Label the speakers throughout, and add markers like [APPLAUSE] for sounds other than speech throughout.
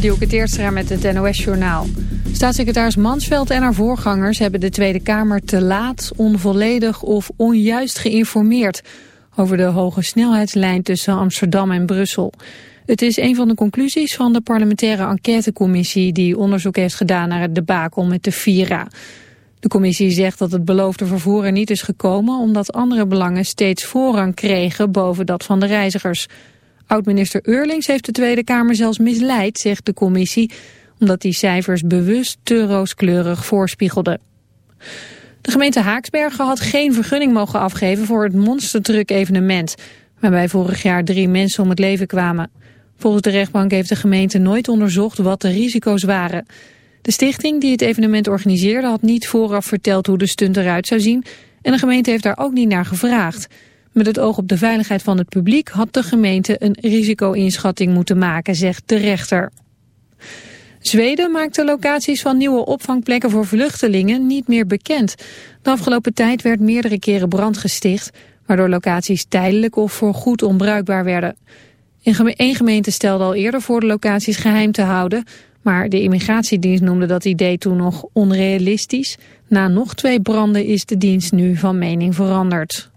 Speaker 1: Dielke Teerstra met het NOS-journaal. Staatssecretaris Mansveld en haar voorgangers hebben de Tweede Kamer te laat, onvolledig of onjuist geïnformeerd over de hoge snelheidslijn tussen Amsterdam en Brussel. Het is een van de conclusies van de parlementaire enquêtecommissie die onderzoek heeft gedaan naar het debakel met de Vira. De commissie zegt dat het beloofde vervoer er niet is gekomen omdat andere belangen steeds voorrang kregen boven dat van de reizigers. Oud-minister Eurlings heeft de Tweede Kamer zelfs misleid, zegt de commissie, omdat die cijfers bewust te rooskleurig voorspiegelden. De gemeente Haaksbergen had geen vergunning mogen afgeven voor het monstertruck evenement, waarbij vorig jaar drie mensen om het leven kwamen. Volgens de rechtbank heeft de gemeente nooit onderzocht wat de risico's waren. De stichting die het evenement organiseerde had niet vooraf verteld hoe de stunt eruit zou zien en de gemeente heeft daar ook niet naar gevraagd. Met het oog op de veiligheid van het publiek had de gemeente een risico-inschatting moeten maken, zegt de rechter. Zweden maakt de locaties van nieuwe opvangplekken voor vluchtelingen niet meer bekend. De afgelopen tijd werd meerdere keren brand gesticht, waardoor locaties tijdelijk of voor goed onbruikbaar werden. Een gemeente stelde al eerder voor de locaties geheim te houden, maar de immigratiedienst noemde dat idee toen nog onrealistisch. Na nog twee branden is de dienst nu van mening veranderd.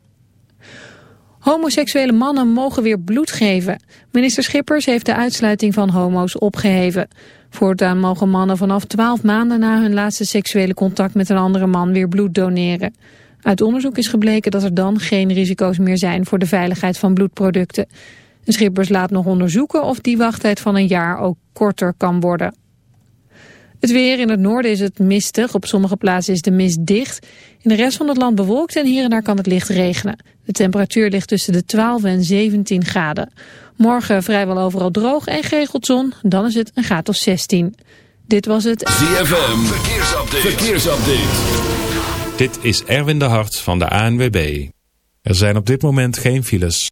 Speaker 1: Homoseksuele mannen mogen weer bloed geven. Minister Schippers heeft de uitsluiting van homo's opgeheven. Voortaan mogen mannen vanaf 12 maanden na hun laatste seksuele contact met een andere man weer bloed doneren. Uit onderzoek is gebleken dat er dan geen risico's meer zijn voor de veiligheid van bloedproducten. Schippers laat nog onderzoeken of die wachttijd van een jaar ook korter kan worden. Het weer in het noorden is het mistig. Op sommige plaatsen is de mist dicht. In de rest van het land bewolkt en hier en daar kan het licht regenen. De temperatuur ligt tussen de 12 en 17 graden. Morgen vrijwel overal droog en geregeld zon. Dan is het een graad of 16. Dit was het...
Speaker 2: ZFM. Verkeersupdate. Verkeersupdate.
Speaker 3: Dit is Erwin de Hart van de ANWB. Er zijn op dit moment geen files.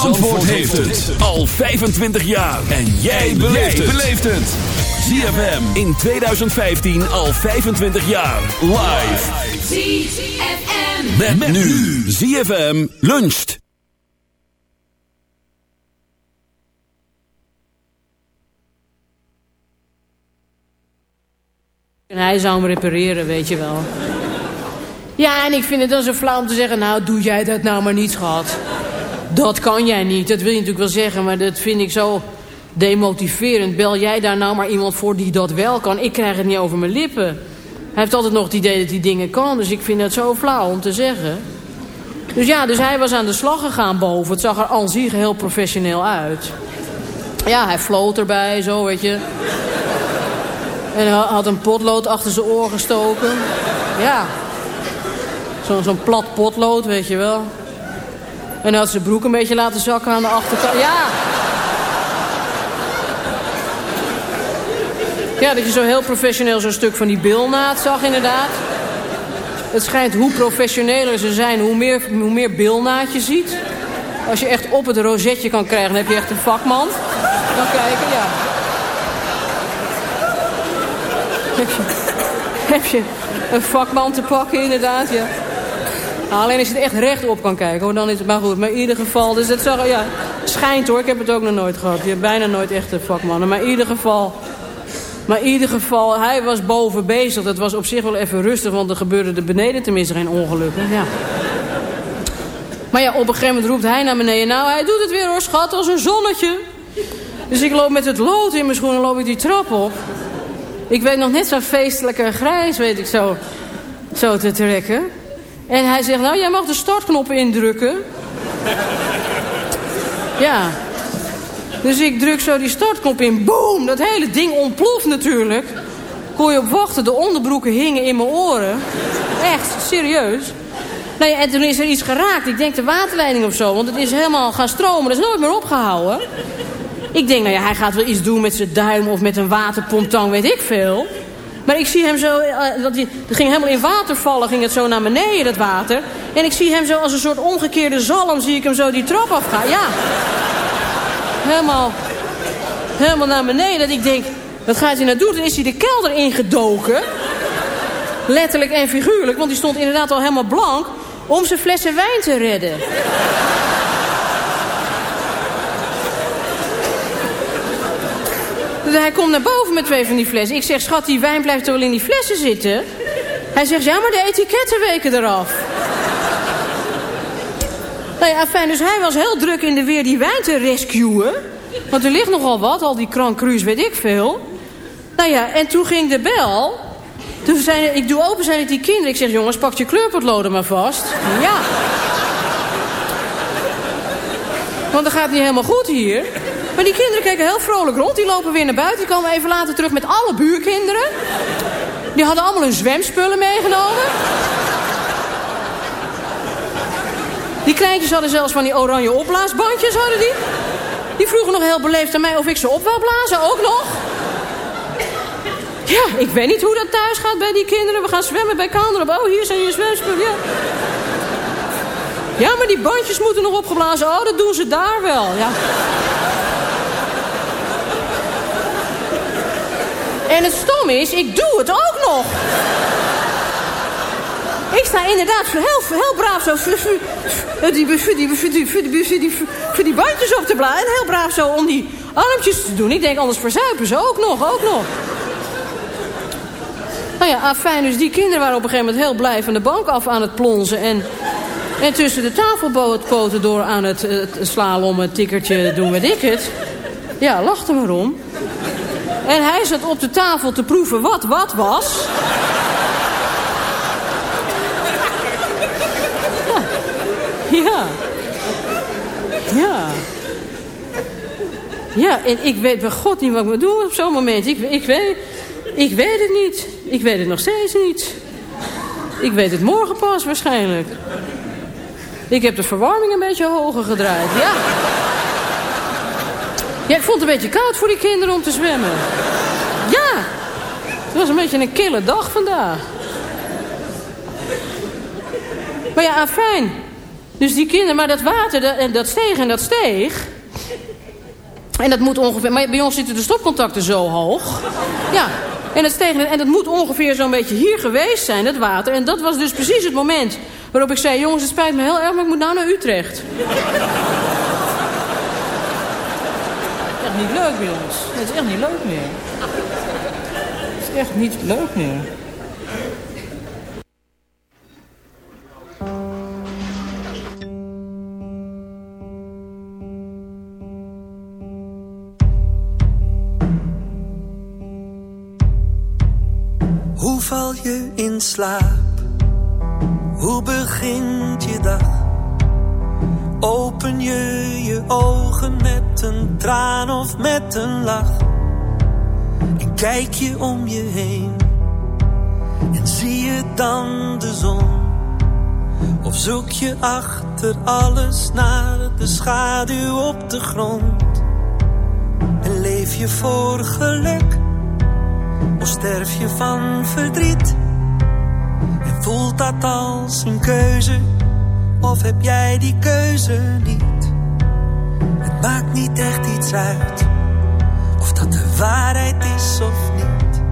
Speaker 2: Zandvoort, heeft het al 25 jaar. En jij beleeft het. ZFM in 2015 al 25 jaar. Live.
Speaker 4: ZFM.
Speaker 2: Met, met nu. ZFM luncht.
Speaker 5: En hij zou hem repareren, weet je wel. Ja, en ik vind het dan zo flauw om te zeggen... nou, doe jij dat nou maar niet, schat. Dat kan jij niet, dat wil je natuurlijk wel zeggen... maar dat vind ik zo demotiverend. Bel jij daar nou maar iemand voor die dat wel kan? Ik krijg het niet over mijn lippen. Hij heeft altijd nog het idee dat hij dingen kan... dus ik vind het zo flauw om te zeggen. Dus ja, dus hij was aan de slag gegaan boven. Het zag er al zich heel professioneel uit. Ja, hij floot erbij, zo weet je. En had een potlood achter zijn oor gestoken. Ja. Zo'n plat potlood, weet je wel. En had zijn broek een beetje laten zakken aan de achterkant. Ja. Ja, dat je zo heel professioneel zo'n stuk van die bilnaad zag inderdaad. Het schijnt hoe professioneler ze zijn, hoe meer, hoe meer bilnaad je ziet. Als je echt op het rozetje kan krijgen, dan heb je echt een vakman. kan kijken, ja. Heb je, heb je een vakman te pakken, inderdaad, ja. Alleen als je er echt rechtop kan kijken, hoor, dan is het maar goed. Maar in ieder geval, dus dat zag, ja, schijnt hoor, ik heb het ook nog nooit gehad. Je hebt bijna nooit echte vakmannen. Maar in ieder geval, maar in ieder geval, hij was boven bezig. Dat was op zich wel even rustig, want er gebeurde er beneden tenminste geen ongelukken. Ja. Maar ja, op een gegeven moment roept hij naar beneden. Nou, hij doet het weer hoor, schat, als een zonnetje. Dus ik loop met het lood in mijn schoenen, loop ik die trap op. Ik weet nog net zo feestelijke grijs, weet ik zo, zo te trekken. En hij zegt, nou, jij mag de startknop indrukken. Ja. Dus ik druk zo die startknop in. Boom! Dat hele ding ontploft natuurlijk. Kon je op wachten. De onderbroeken hingen in mijn oren. Echt, serieus. Nou ja, en toen is er iets geraakt. Ik denk de waterleiding of zo. Want het is helemaal gaan stromen. Dat is nooit meer opgehouden. Ik denk, nou ja, hij gaat wel iets doen met zijn duim of met een waterpomptang, weet ik veel. Maar ik zie hem zo, dat, hij, dat ging helemaal in water vallen, ging het zo naar beneden, dat water. En ik zie hem zo als een soort omgekeerde zalm, zie ik hem zo die trap afgaan. Ja, helemaal, helemaal naar beneden. Dat ik denk, wat gaat hij nou doen? Dan is hij de kelder ingedoken. Letterlijk en figuurlijk, want die stond inderdaad al helemaal blank... om zijn flessen wijn te redden. Hij komt naar boven met twee van die flessen. Ik zeg, schat, die wijn blijft toch wel in die flessen zitten? Hij zegt, ja, maar de etiketten weken eraf. nou ja, fijn, dus hij was heel druk in de weer die wijn te rescuen. Want er ligt nogal wat, al die Grand Cru's, weet ik veel. Nou ja, en toen ging de bel. Toen zijn, ik doe open, zijn het die kinderen. Ik zeg, jongens, pak je kleurpotloden maar vast. Ja. Want dat gaat niet helemaal goed hier. Maar die kinderen kijken heel vrolijk rond. Die lopen weer naar buiten. Die komen even later terug met alle buurkinderen. Die hadden allemaal hun zwemspullen meegenomen. Die kleintjes hadden zelfs van die oranje opblaasbandjes, hadden die. Die vroegen nog heel beleefd aan mij of ik ze op wil blazen, ook nog. Ja, ik weet niet hoe dat thuis gaat bij die kinderen. We gaan zwemmen bij Kaanderen. Oh, hier zijn je zwemspullen, ja. Ja, maar die bandjes moeten nog opgeblazen. Oh, dat doen ze daar wel, ja. En het stom is, ik doe het ook nog. Ik sta inderdaad heel, heel braaf zo... Die, bandjes op te blazen. En heel braaf zo om die armpjes te doen. Ik denk, anders verzuipen ze ook nog, ook nog. Nou ja, fijn. Dus die kinderen waren op een gegeven moment heel blij van de bank af aan het plonzen. En, en tussen de tafelpoten door aan het, het slalom, het tikkertje doen, weet ik het. Ja, lachte maar om. En hij zat op de tafel te proeven wat wat was. Ja. Ja. Ja, en ik weet bij God niet wat ik moet doen op zo'n moment. Ik, ik, weet, ik weet het niet. Ik weet het nog steeds niet. Ik weet het morgen pas waarschijnlijk. Ik heb de verwarming een beetje hoger gedraaid. Ja. Ja, ik vond het een beetje koud voor die kinderen om te zwemmen. Ja, het was een beetje een kille dag vandaag. Maar ja, fijn. Dus die kinderen, maar dat water, dat, dat steeg en dat steeg. En dat moet ongeveer, maar bij ons zitten de stopcontacten zo hoog. Ja, en dat steeg en dat moet ongeveer zo'n beetje hier geweest zijn, dat water. En dat was dus precies het moment waarop ik zei... jongens, het spijt me heel erg, maar ik moet nou naar Utrecht. Niet leuk bij ons. Het is echt niet leuk meer. Het is echt niet leuk meer.
Speaker 6: Hoe val je in slaap? Hoe begint je dag? Open je je ogen met een traan of met een lach. En kijk je om je heen. En zie je dan de zon. Of zoek je achter alles naar de schaduw op de grond. En leef je voor geluk. Of sterf je van verdriet. En voelt dat als een keuze of heb jij die keuze niet? Het maakt niet echt iets uit waarheid is of niet.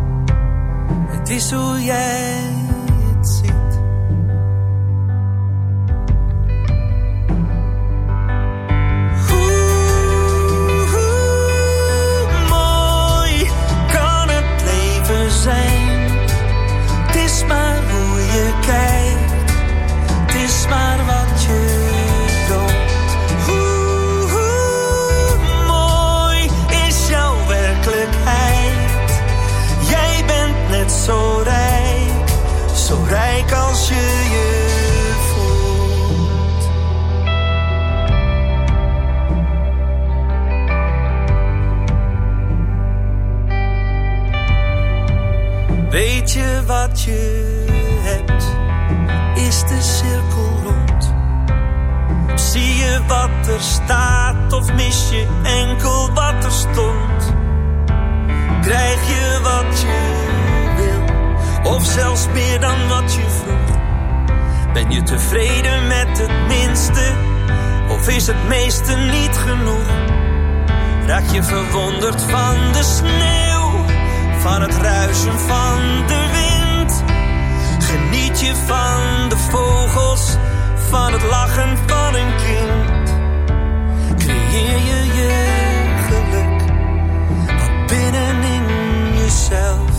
Speaker 6: Het is hoe jij als je je voelt. Weet je wat je hebt? Is de cirkel rond? Zie je wat er staat of mis je enkel wat er stond? Krijg je wat je of zelfs meer dan wat je vroeg? Ben je tevreden met het minste of is het meeste niet genoeg? Raak je verwonderd van de sneeuw, van het ruisen van de wind? Geniet je van de vogels, van het lachen van een kind? Creëer je je geluk, wat binnenin jezelf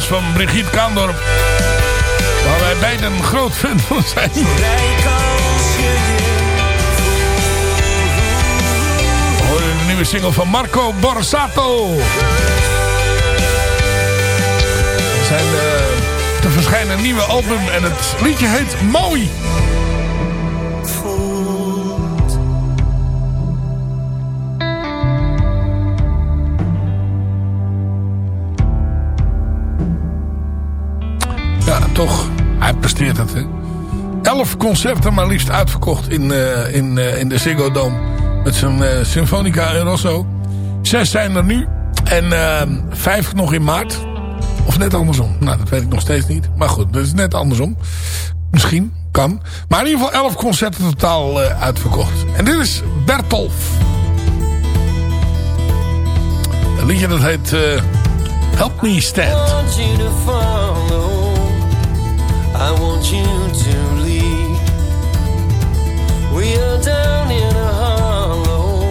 Speaker 7: van Brigitte Kaandorp. Waar wij beiden een groot fan van zijn. Hoor je de nieuwe single van Marco Borsato. Zijn eh, te verschijnen nieuwe album en het liedje heet Mooi. Presteert het, hè. Elf concerten maar liefst uitverkocht in, eh, in, eh, in de Ziggo Dome. Met zijn eh, Symfonica en Rosso. Zes zijn er nu. En eh, vijf nog in maart. Of net andersom. Nou, dat weet ik nog steeds niet. Maar goed, dat is net andersom. Misschien, kan. Maar in ieder geval elf concerten totaal uitverkocht. En dit is Bertolf. Een liedje dat heet Help Me Stand.
Speaker 6: I want you to lead. We are down in a hollow.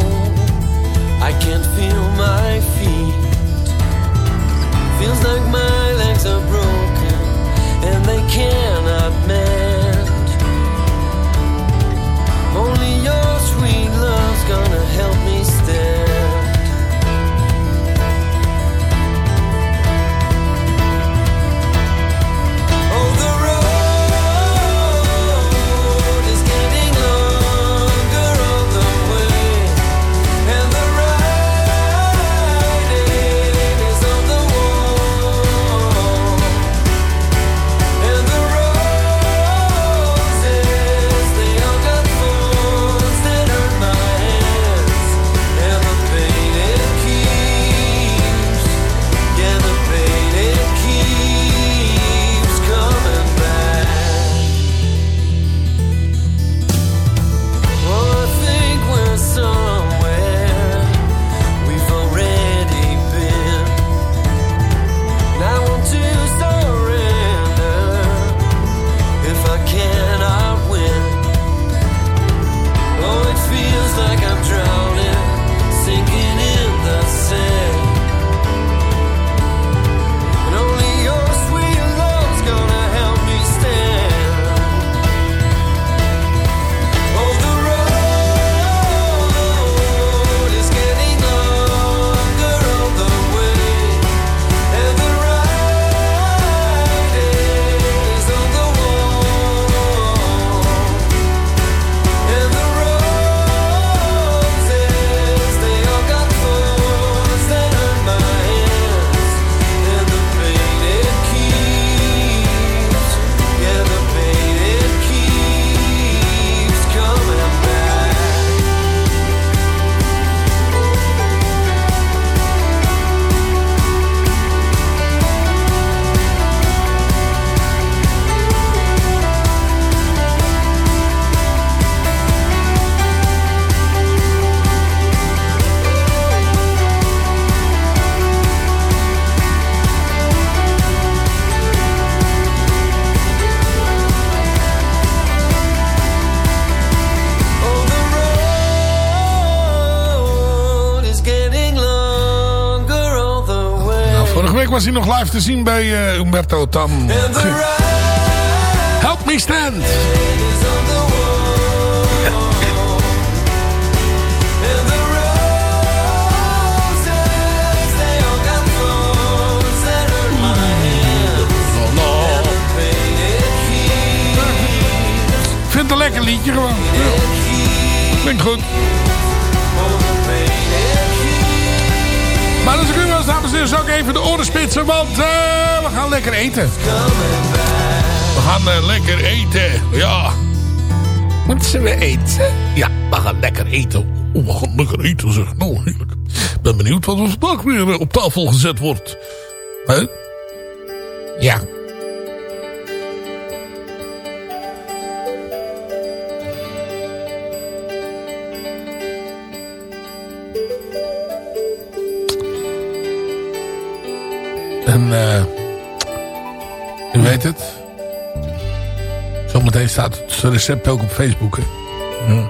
Speaker 6: I can't feel my feet. Feels like my legs are broken and they cannot mend. Only your sweet love's gonna help me
Speaker 7: was hij nog live te zien bij uh, Umberto Tan. Help me stand. Vind een lekker liedje gewoon. Ja. Klinkt goed. Maar u wel zou ik even de oren spitsen, want uh, we gaan lekker eten. We gaan uh, lekker eten, ja. Zullen we eten? Ja, we gaan lekker eten. Oh, we gaan lekker eten, zeg. Nou. Ik ben benieuwd wat er vandaag weer op tafel gezet wordt. Hè? Ja. Weet het. Zometeen staat het recept ook op Facebook. Hè? Ja,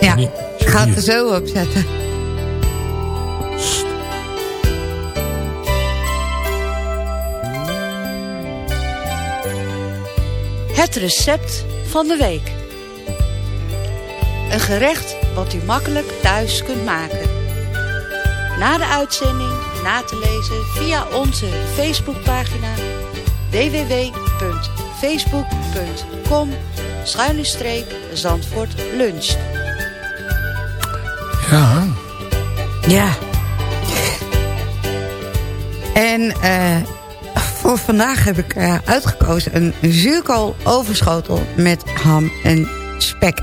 Speaker 8: Ja,
Speaker 7: Niet-
Speaker 8: ik ga het er zo op zetten. Het recept van de week. Een gerecht wat u makkelijk thuis kunt maken. Na de uitzending na te lezen via onze Facebookpagina www.facebook.com Zandvoort luncht.
Speaker 7: Ja.
Speaker 8: Ja. En eh, voor vandaag heb ik eh, uitgekozen een zuurkool overschotel met ham en spek.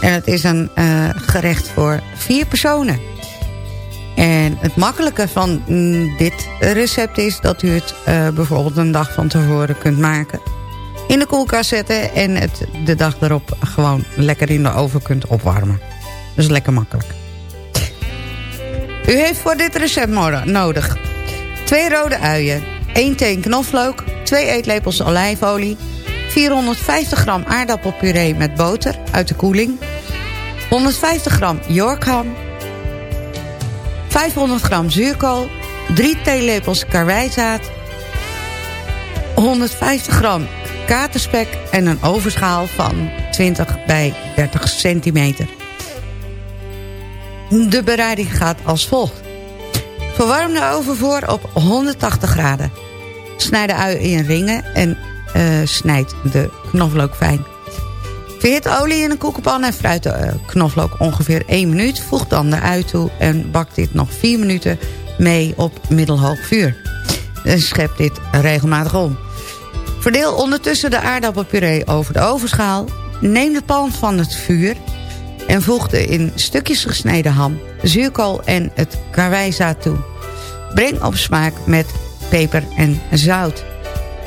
Speaker 8: En het is een eh, gerecht voor vier personen. En het makkelijke van mm, dit recept is dat u het eh, bijvoorbeeld een dag van tevoren kunt maken. In de koelkast zetten en het de dag erop gewoon lekker in de oven kunt opwarmen. Dus lekker makkelijk. U heeft voor dit recept nodig 2 rode uien, 1 teen knoflook, 2 eetlepels olijfolie, 450 gram aardappelpuree met boter uit de koeling, 150 gram yorkham, 500 gram zuurkool, 3 theelepels karwijzaad, 150 gram katerspek en een overschaal van 20 bij 30 centimeter. De bereiding gaat als volgt. Verwarm de oven voor op 180 graden. Snijd de ui in ringen en eh, snijd de knoflook fijn. Verhit olie in een koekenpan en fruit de eh, knoflook ongeveer 1 minuut. Voeg dan de ui toe en bak dit nog 4 minuten mee op middelhoog vuur. En schep dit regelmatig om. Verdeel ondertussen de aardappelpuree over de ovenschaal. Neem de pan van het vuur en voeg de in stukjes gesneden ham, zuurkool en het karwijzaad toe. Breng op smaak met peper en zout.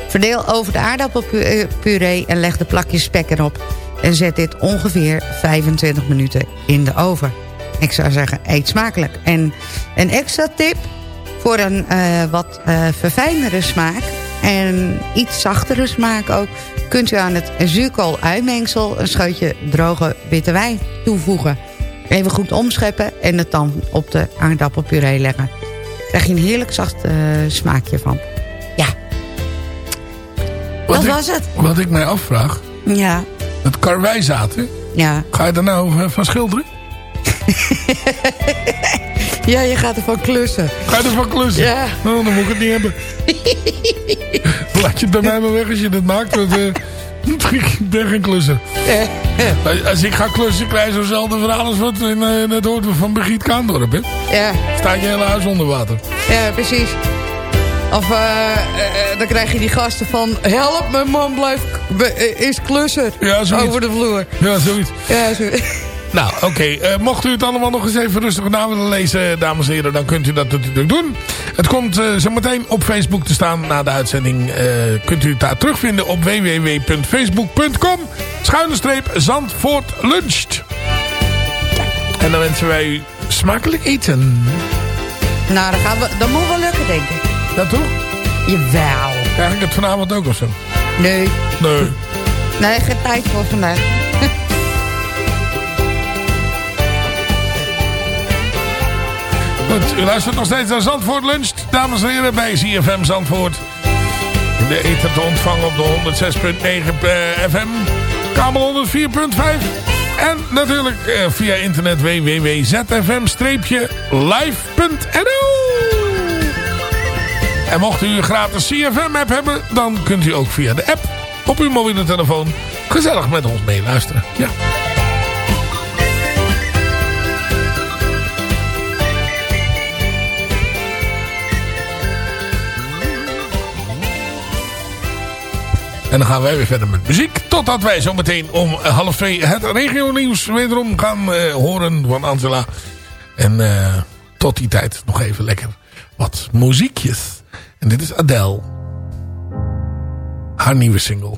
Speaker 8: Verdeel over de aardappelpuree en leg de plakjes spek erop. En zet dit ongeveer 25 minuten in de oven. Ik zou zeggen, eet smakelijk. En een extra tip voor een eh, wat eh verfijndere smaak... en iets zachtere smaak ook... kunt u aan het zuurkool-uitmengsel een scheutje droge witte wijn toevoegen. Even goed omscheppen en het dan op de aardappelpuree leggen. Daar krijg je een heerlijk zacht eh, smaakje van. Ja,
Speaker 7: Wat
Speaker 8: dat
Speaker 7: ik-
Speaker 8: was het.
Speaker 7: Wat ik mij afvraag.
Speaker 8: Ja,
Speaker 7: Het karwijzaad, hè?
Speaker 8: ja.
Speaker 7: Ga je er nou eh, van schilderen? [LAUGHS]
Speaker 8: Ja, je gaat ervan klussen.
Speaker 7: Ga je ervan klussen?
Speaker 8: Ja.
Speaker 7: Nou, dan moet ik het niet hebben. [LAUGHS] Laat je het bij mij maar weg als je dat maakt. Want, eh, [LAUGHS] ik ben geen klusser. Als ik ga klussen, krijg je zo'nzelfde verhaal als wat in, eh, het hoort van Brigitte Kaandorp. Hè?
Speaker 8: Ja,
Speaker 7: Staat je hele huis onder water.
Speaker 8: ja, precies. Of eh, eh, dan krijg je die gasten van... Help, mijn man blijft, eh, is klusser.
Speaker 7: Ja, zoiets.
Speaker 8: Over de vloer.
Speaker 7: Ja, zoiets.
Speaker 8: Ja, zo. [LAUGHS]
Speaker 7: Nou, oké. eh, mocht u het allemaal nog eens even rustig na willen lezen, dames en heren, dan kunt u dat natuurlijk doen. Het komt eh, zo meteen op Facebook te staan na de uitzending. eh, kunt u het daar terugvinden op www.facebook.com schuine streep Zandvoort luncht. En dan wensen wij u smakelijk eten.
Speaker 8: Nou, dat, gaan we, dat moet wel lukken, denk ik.
Speaker 7: Dat toch?
Speaker 8: Jawel.
Speaker 7: Krijg ik het vanavond ook of zo?
Speaker 8: Nee.
Speaker 7: Nee.
Speaker 8: Nee, geen tijd voor vandaag.
Speaker 7: Goed, u luistert nog steeds naar Zandvoort Lunch. Dames en heren, bij ZFM Zandvoort. In de eten te ontvangen op de 106.9 FM. Kabel 104.5. En natuurlijk eh, via internet www.zfm-live.nl En mocht u een gratis CFM-app hebben... dan kunt u ook via de app op uw mobiele telefoon... gezellig met ons meeluisteren. Ja. En dan gaan wij weer verder met muziek. Totdat wij zometeen om half twee het regionieuws wederom gaan uh, horen van Angela. En uh, tot die tijd nog even lekker wat muziekjes. En dit is Adele. Haar nieuwe single.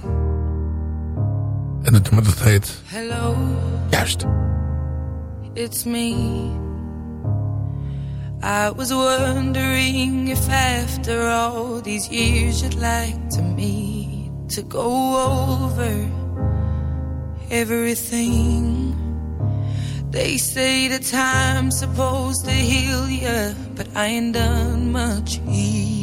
Speaker 7: En het nummer dat heet...
Speaker 9: Hello.
Speaker 7: Juist.
Speaker 9: It's me. I was wondering if after all these years you'd like to meet. to go over everything. They say the time's supposed to heal you, but I ain't done much healing.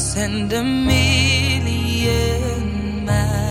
Speaker 9: and a million miles.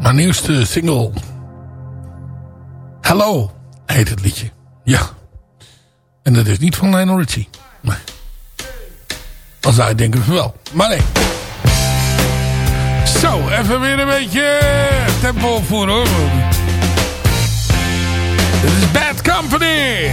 Speaker 6: Mijn nieuwste single. Hello heet het liedje. Ja. En dat is niet van Lionel Richie. Nee. Dan zou denken van wel. Maar nee. Zo, even weer een beetje tempo opvoeren hoor. Dit is Bad Company.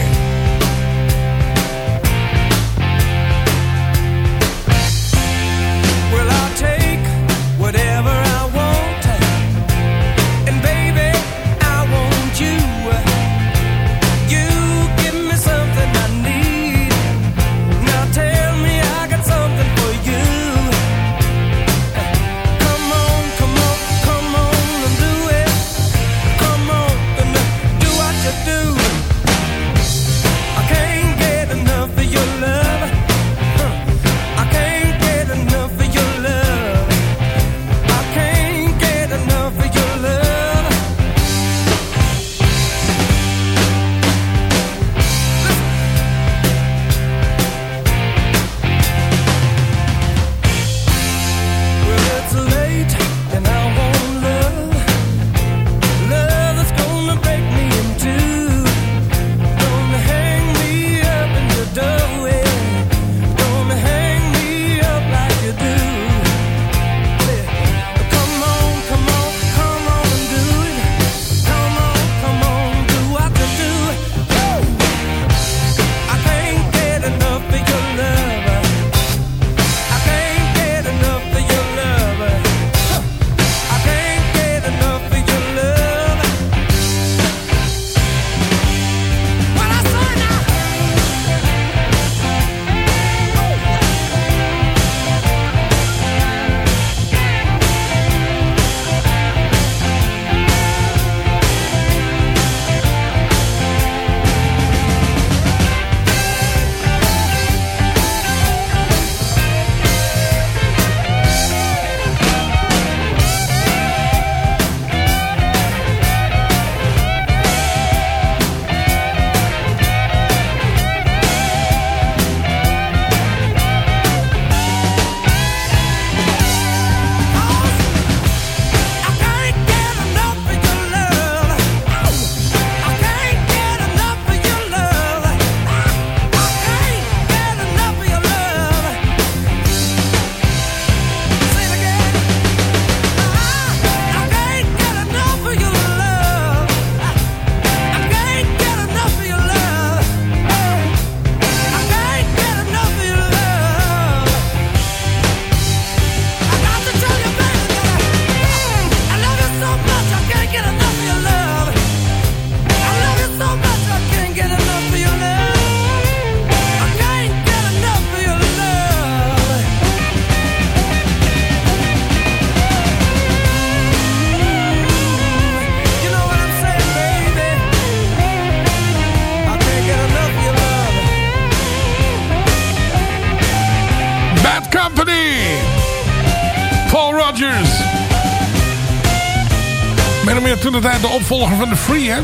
Speaker 6: Tijd de opvolger van de Free, hè?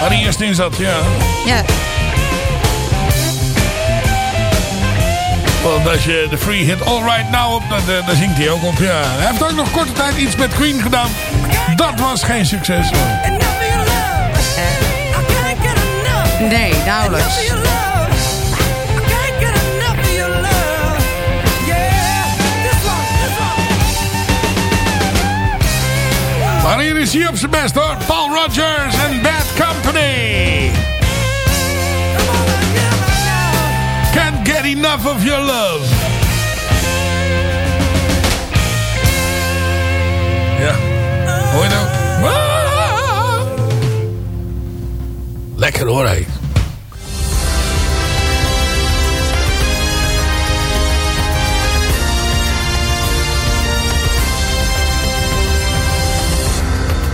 Speaker 6: Waar hij eerst in zat, ja.
Speaker 8: Ja,
Speaker 6: Want als je de Free hit All Right Now op, dan, dan, dan zingt hij ook op, ja. Hij heeft ook nog korte tijd iets met Queen gedaan. Dat was geen succes. hoor.
Speaker 7: Enough
Speaker 6: Maar hier is hij op zijn best hoor. Paul Rogers en Bad Company. Can't get enough of your love. Ja. Hoor je nou? Ah. Lekker hoor, hé.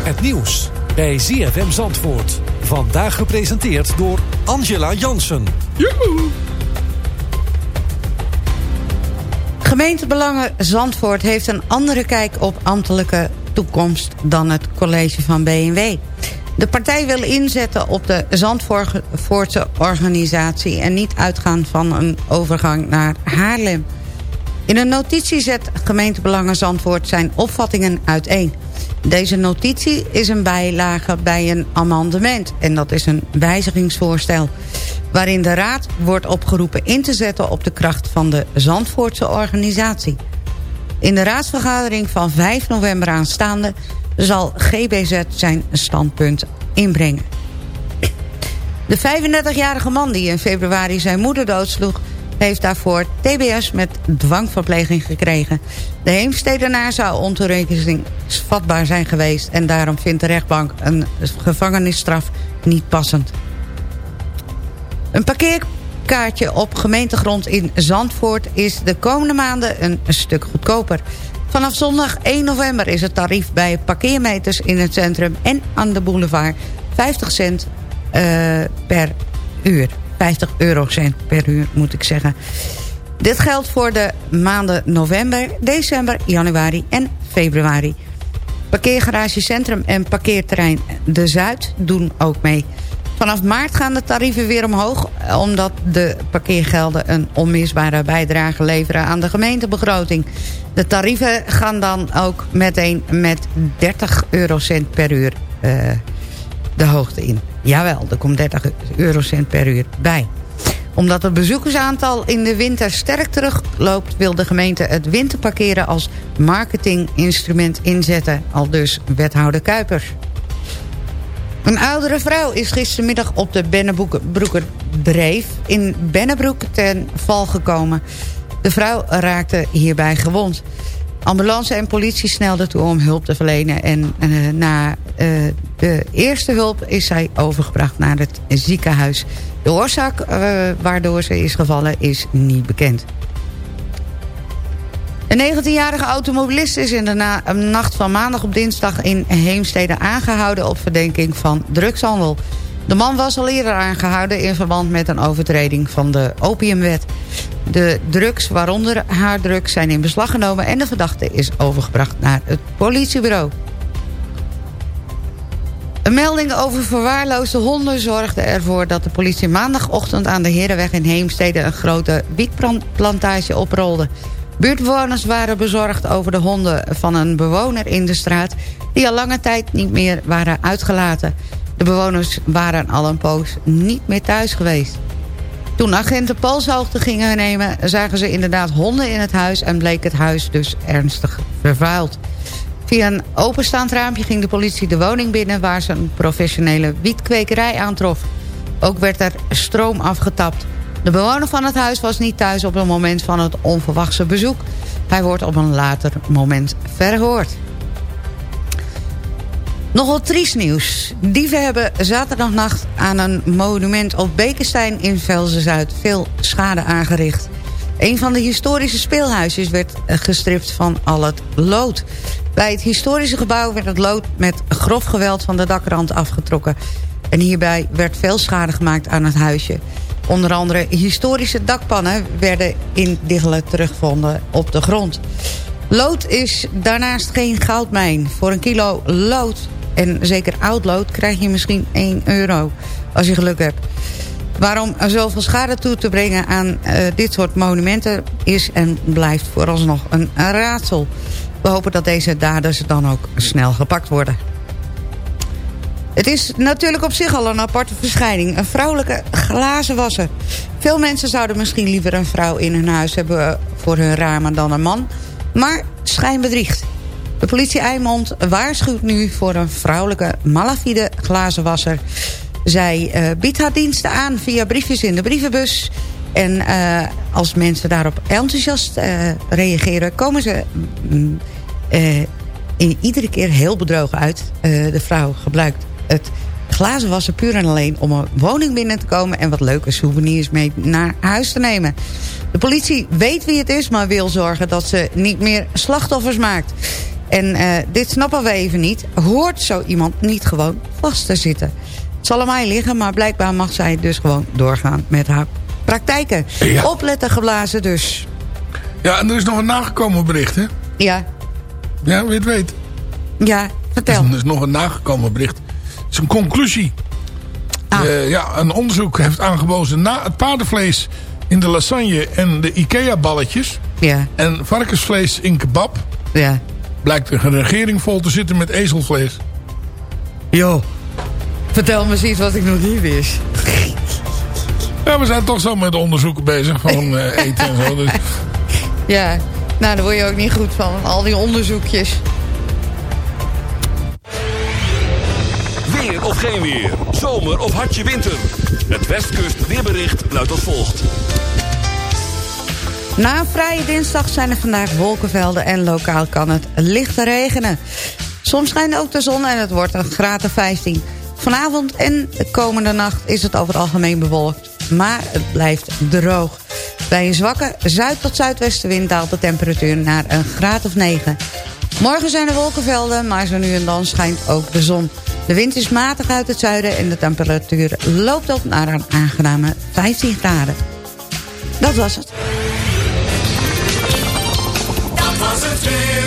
Speaker 10: Het nieuws bij ZFM Zandvoort. Vandaag gepresenteerd door Angela Jansen.
Speaker 8: Gemeentebelangen Zandvoort heeft een andere kijk op ambtelijke toekomst dan het college van BMW. De partij wil inzetten op de Zandvoortse organisatie... en niet uitgaan van een overgang naar Haarlem. In een notitie zet gemeente Belangen Zandvoort zijn opvattingen uiteen. Deze notitie is een bijlage bij een amendement. En dat is een wijzigingsvoorstel. Waarin de raad wordt opgeroepen in te zetten op de kracht van de Zandvoortse organisatie. In de raadsvergadering van 5 november aanstaande... zal GBZ zijn standpunt inbrengen. De 35-jarige man die in februari zijn moeder doodsloeg... heeft daarvoor TBS met dwangverpleging gekregen. De Heemstedenaar zou ontoerekeningsvatbaar zijn geweest... en daarom vindt de rechtbank een gevangenisstraf niet passend. Een parkeerkaartje op gemeentegrond in Zandvoort... is de komende maanden een stuk goedkoper. Vanaf zondag 1 november is het tarief bij parkeermeters in het centrum... en aan de boulevard 50 cent uh, per uur. 50 eurocent per uur, moet ik zeggen. Dit geldt voor de maanden november, december, januari en februari. Parkeergarage Centrum en parkeerterrein De Zuid doen ook mee. Vanaf maart gaan de tarieven weer omhoog... omdat de parkeergelden een onmisbare bijdrage leveren aan de gemeentebegroting. De tarieven gaan dan ook meteen met 30 eurocent per uur uh, de hoogte in. Jawel, er komt 30 eurocent per uur bij. Omdat het bezoekersaantal in de winter sterk terugloopt... wil de gemeente het winterparkeren als marketinginstrument inzetten. Al dus wethouder Kuipers. Een oudere vrouw is gistermiddag op de Bennebroeker in Bennebroek ten val gekomen. De vrouw raakte hierbij gewond. Ambulance en politie snelden toe om hulp te verlenen. En uh, na uh, de eerste hulp is zij overgebracht naar het ziekenhuis. De oorzaak uh, waardoor ze is gevallen is niet bekend. Een 19-jarige automobilist is in de na nacht van maandag op dinsdag in Heemstede aangehouden op verdenking van drugshandel. De man was al eerder aangehouden in verband met een overtreding van de opiumwet. De drugs, waaronder haardrugs, zijn in beslag genomen... en de verdachte is overgebracht naar het politiebureau. Een melding over verwaarloosde honden zorgde ervoor... dat de politie maandagochtend aan de Herenweg in Heemstede... een grote wietplantage oprolde. Buurtbewoners waren bezorgd over de honden van een bewoner in de straat... die al lange tijd niet meer waren uitgelaten. De bewoners waren al een poos niet meer thuis geweest. Toen agenten polshoogte gingen nemen... zagen ze inderdaad honden in het huis... en bleek het huis dus ernstig vervuild. Via een openstaand raampje ging de politie de woning binnen... waar ze een professionele wietkwekerij aantrof. Ook werd er stroom afgetapt. De bewoner van het huis was niet thuis op het moment van het onverwachte bezoek. Hij wordt op een later moment verhoord. Nogal triest nieuws. Dieven hebben zaterdagnacht aan een monument op Bekenstein in Velzen-Zuid veel schade aangericht. Een van de historische speelhuisjes werd gestript van al het lood. Bij het historische gebouw werd het lood met grof geweld van de dakrand afgetrokken. En hierbij werd veel schade gemaakt aan het huisje. Onder andere historische dakpannen werden in Diggelen teruggevonden op de grond. Lood is daarnaast geen goudmijn. Voor een kilo lood en zeker oud lood krijg je misschien 1 euro als je geluk hebt. Waarom zoveel schade toe te brengen aan uh, dit soort monumenten is en blijft vooralsnog een raadsel. We hopen dat deze daders dan ook snel gepakt worden. Het is natuurlijk op zich al een aparte verschijning. Een vrouwelijke glazenwasser. Veel mensen zouden misschien liever een vrouw in hun huis hebben voor hun ramen dan een man. Maar schijn bedriegt. De politie Eimond waarschuwt nu voor een vrouwelijke malafide glazenwasser. Zij uh, biedt haar diensten aan via briefjes in de brievenbus. En uh, als mensen daarop enthousiast uh, reageren... komen ze mm, in iedere keer heel bedrogen uit. de vrouw gebruikt het glazenwassen puur en alleen om een woning binnen te komen... en wat leuke souvenirs mee naar huis te nemen. De politie weet wie het is, maar wil zorgen dat ze niet meer slachtoffers maakt. En uh, dit snappen we even niet. Hoort zo iemand niet gewoon vast te zitten? Het zal aan mij liggen, maar blijkbaar mag zij dus gewoon doorgaan met haar praktijken. Ja. Opletten geblazen dus.
Speaker 7: Ja, en er is nog een nagekomen bericht, hè?
Speaker 8: Ja.
Speaker 7: Ja, weet weet.
Speaker 8: Ja, vertel.
Speaker 7: Er is, nog een nagekomen bericht. Het is een conclusie. Ah. Uh, ja, een onderzoek heeft aangeboden na het paardenvlees in de lasagne en de Ikea-balletjes...
Speaker 8: Ja.
Speaker 7: En varkensvlees in kebab.
Speaker 8: Ja.
Speaker 7: Blijkt de regering vol te zitten met ezelvlees.
Speaker 8: Jo, vertel me eens iets wat ik nog niet wist.
Speaker 7: Ja, we zijn toch zo met onderzoeken bezig van eh, [LAUGHS] eten en zo. Dus.
Speaker 8: Ja, nou daar word je ook niet goed van. Al die onderzoekjes.
Speaker 2: Weer of geen weer. Zomer of hartje winter. Het Westkust weerbericht luidt als volgt.
Speaker 8: Na een vrije dinsdag zijn er vandaag wolkenvelden en lokaal kan het licht regenen. Soms schijnt ook de zon en het wordt een graad of 15. Vanavond en de komende nacht is het over het algemeen bewolkt, maar het blijft droog. Bij een zwakke zuid- tot zuidwestenwind daalt de temperatuur naar een graad of 9. Morgen zijn er wolkenvelden, maar zo nu en dan schijnt ook de zon. De wind is matig uit het zuiden en de temperatuur loopt op naar een aangename 15 graden. Dat was het.
Speaker 11: Thursday.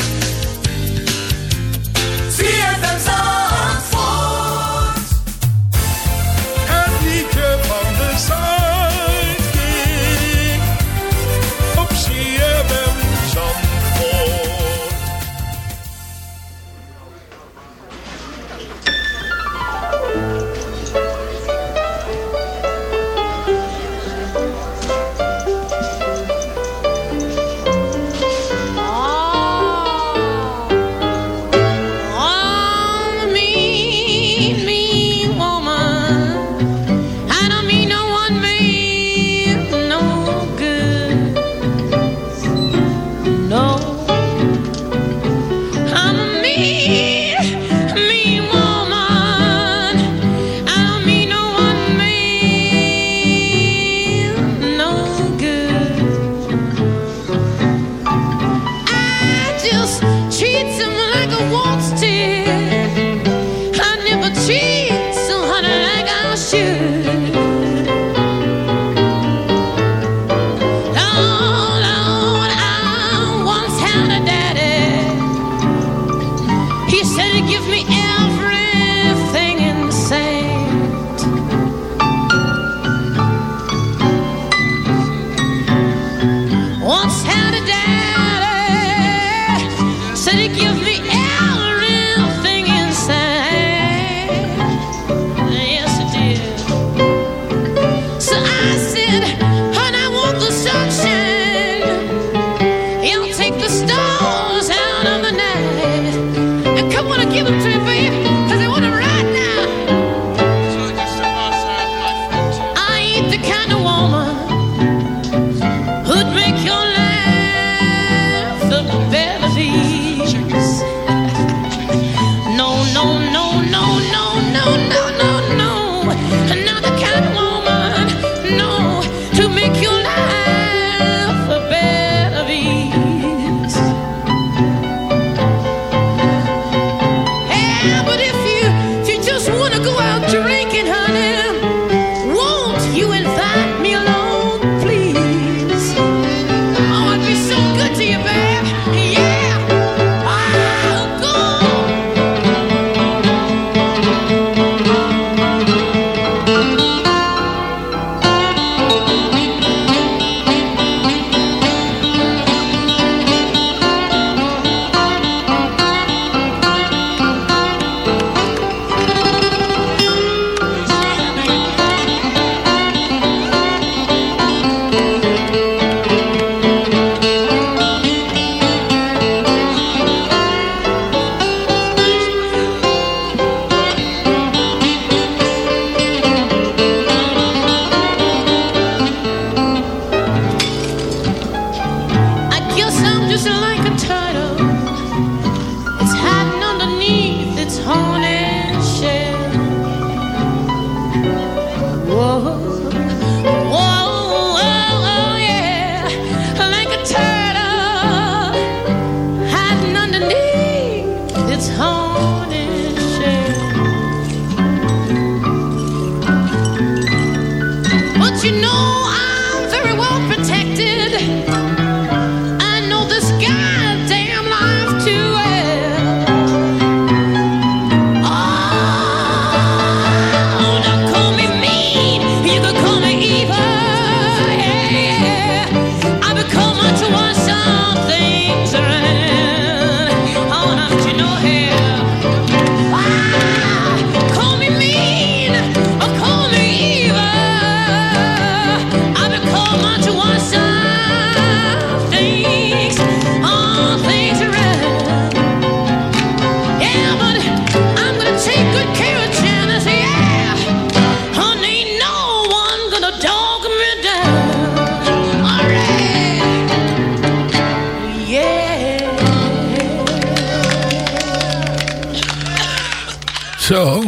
Speaker 11: Zo.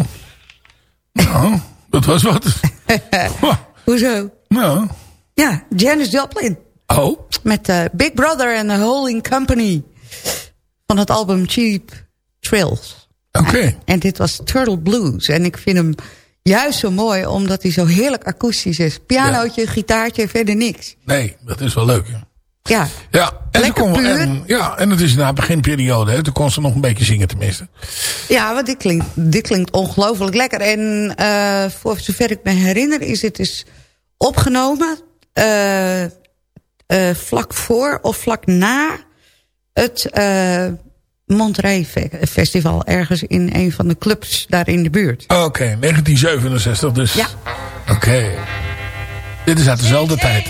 Speaker 11: Nou, dat was wat. [LAUGHS]
Speaker 8: Hoezo?
Speaker 11: Nou.
Speaker 8: Ja, Janis Joplin.
Speaker 11: Oh.
Speaker 8: Met eh, Big Brother and the Holding Company. Van het album Cheap Thrills.
Speaker 11: Oké.
Speaker 8: En dit was Turtle Blues. En ik vind hem juist zo mooi omdat hij zo heerlijk akoestisch is. Pianootje, gitaartje, verder niks.
Speaker 11: Nee, dat is wel leuk. hè.
Speaker 8: Ja,
Speaker 11: Ja, en,
Speaker 8: Lekker
Speaker 11: toen kon,
Speaker 8: puur.
Speaker 11: en, ja, en het is na beginperiode. Hè. Toen kon ze nog een beetje zingen tenminste.
Speaker 8: ja want dit klinkt, dit klinkt ongelooflijk lekker. En eh, voor zover ik me herinner is het dus opgenomen... eh, eh, vlak voor of vlak na het eh Monterey Fe- Festival. Ergens in een van de clubs daar in de buurt.
Speaker 11: Oké, 1967 dus.
Speaker 8: Ja.
Speaker 11: Oké. Dit is uit dezelfde tijd.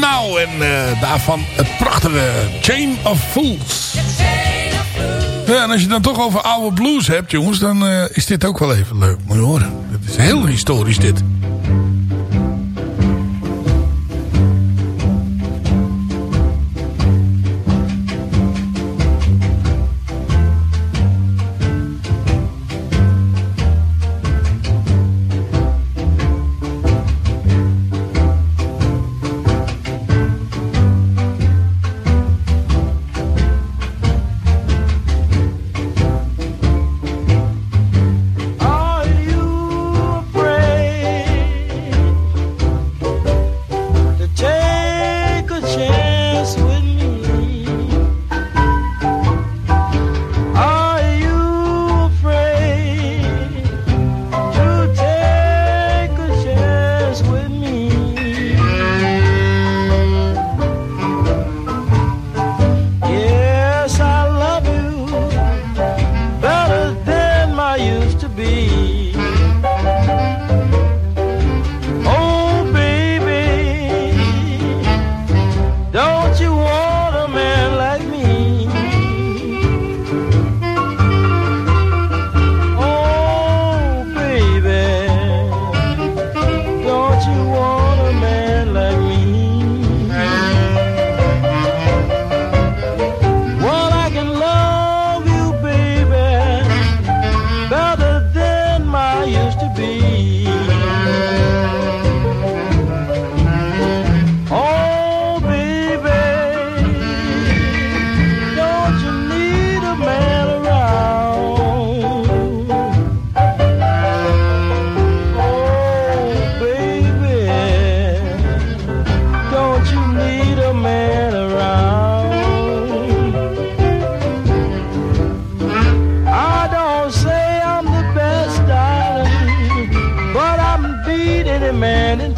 Speaker 11: Now. En eh, daarvan het prachtige Chain of Fools. Ja, en als je dan toch over oude blues hebt, jongens, dan eh, is dit ook wel even leuk. Moet je horen. Het is heel historisch dit.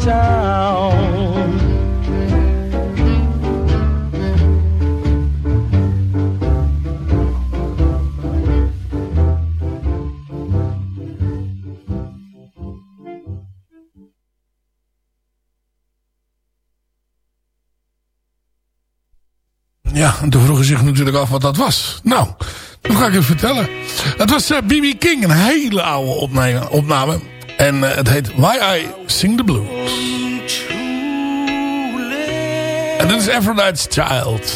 Speaker 6: Town.
Speaker 7: Ja, en toen vroegen zich natuurlijk af wat dat was. Nou, dat ga ik even vertellen. Het was B.B. King, een hele oude opname. En eh, het heet Why I Sing the Blues. En dit is Aphrodite's Child.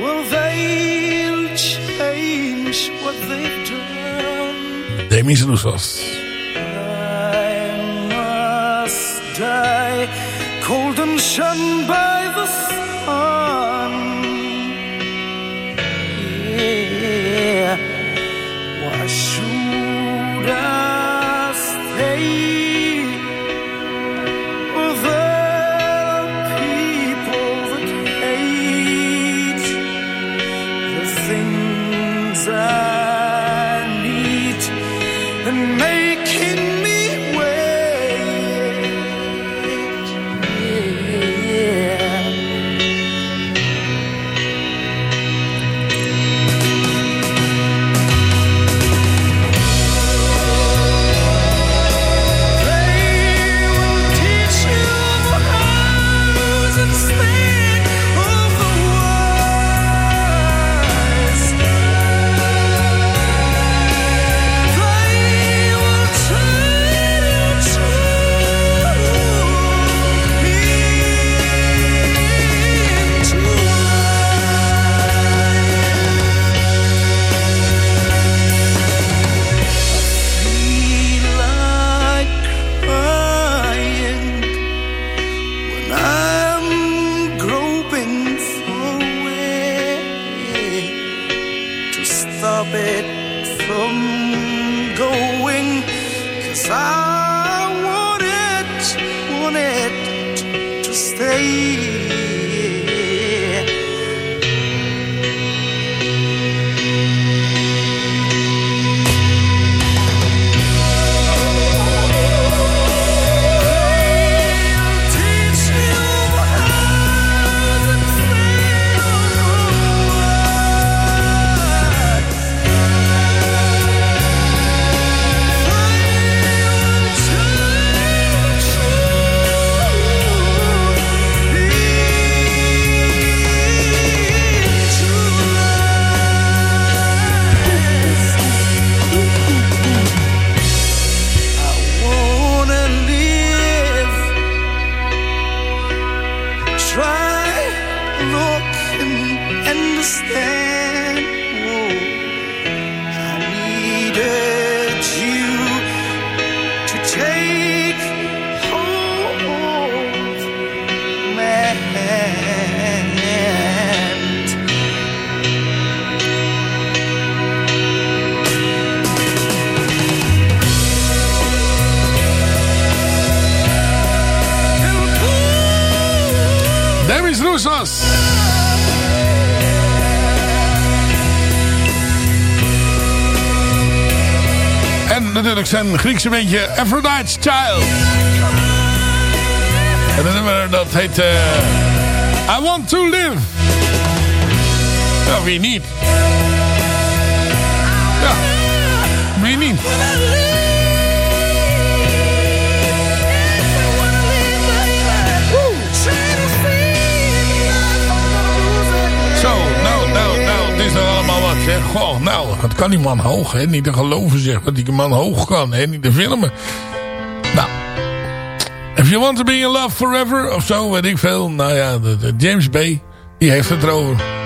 Speaker 6: Well, they'll change what they've done.
Speaker 7: Demis Roussos.
Speaker 6: I must die, cold and shunned by the sun.
Speaker 7: Natuurlijk zijn Griekse bandje Aphrodite's Child. En dat nummer dat heet eh, I Want To Live. Ja, wie niet? Ja, wie niet? Zeg. Goh, nou, wat kan die man hoog, hè? Niet te geloven, zeg, wat die man hoog kan, hè? Niet te filmen. Nou, if you want to be in love forever, of zo, weet ik veel. Nou ja, de, de James Bay, die heeft het erover.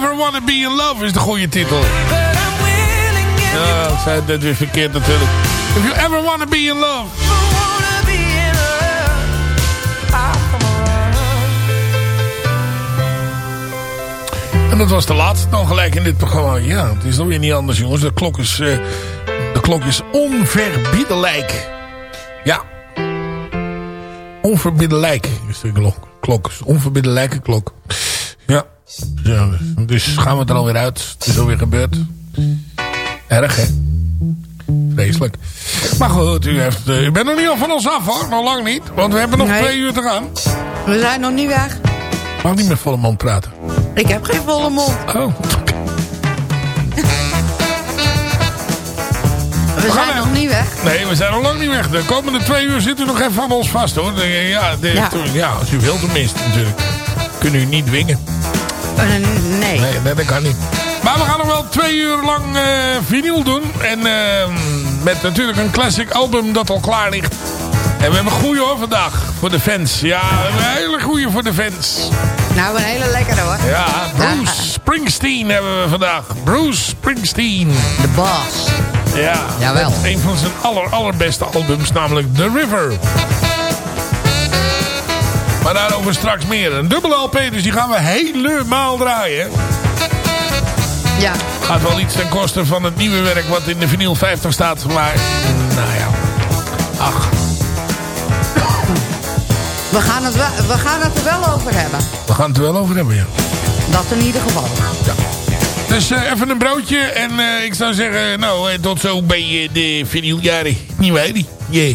Speaker 7: Wanna Be In Love is de goede titel. Ja, ik zei net weer verkeerd natuurlijk. If you ever wanna be in love. En dat was de laatste dan gelijk in dit programma. Ja, het is alweer niet anders jongens. De klok is, uh, de klok is onverbiddelijk. Ja. Onverbiddelijk is de klok. klok. Onverbiddelijke klok. Ja. Dus gaan we er alweer uit. Het is alweer gebeurd. Erg hè. Vreselijk. Maar goed, u, heeft, uh, u bent nog niet al van ons af hoor. Nog lang niet. Want we hebben nog
Speaker 8: Nee.
Speaker 7: twee uur te gaan.
Speaker 8: We zijn nog niet weg.
Speaker 7: Mag niet met volle mond praten.
Speaker 8: Ik heb geen volle mond.
Speaker 7: Oh.
Speaker 8: We zijn nog niet weg.
Speaker 7: Nee, we zijn nog lang niet weg. De komende twee uur zit u nog even aan ons vast hoor. De- Ja, de-
Speaker 8: Ja.
Speaker 7: ja. als u wilt tenminste natuurlijk. Kunnen u niet dwingen.
Speaker 8: Eh, nee.
Speaker 7: Nee, dat kan niet. Maar we gaan nog wel twee uur lang eh vinyl doen. En eh, met natuurlijk een classic album dat al klaar ligt. En we hebben een goeie hoor vandaag. Voor de fans. Ja, we hebben een hele goeie voor de fans.
Speaker 8: Nou, een hele lekkere hoor.
Speaker 7: Ja, Bruce Springsteen hebben we vandaag. Bruce Springsteen.
Speaker 8: De boss.
Speaker 7: Ja,
Speaker 8: Jawel.
Speaker 7: een van zijn aller, allerbeste albums, namelijk The River. Maar daarover straks meer. Een dubbele LP, dus die gaan we helemaal draaien.
Speaker 8: Ja.
Speaker 7: Gaat wel iets ten koste van het nieuwe werk wat in de vinyl 50 staat. Maar, nou ja. Ach,
Speaker 8: We gaan, het wel, we gaan het er wel over hebben.
Speaker 7: we gaan het er wel over hebben, ja.
Speaker 8: Dat in ieder geval.
Speaker 7: Dus eh, even een broodje. En eh, ik zou zeggen, nou, eh, tot zo bij eh, de vinyljaren. Niet wij die. Yeah.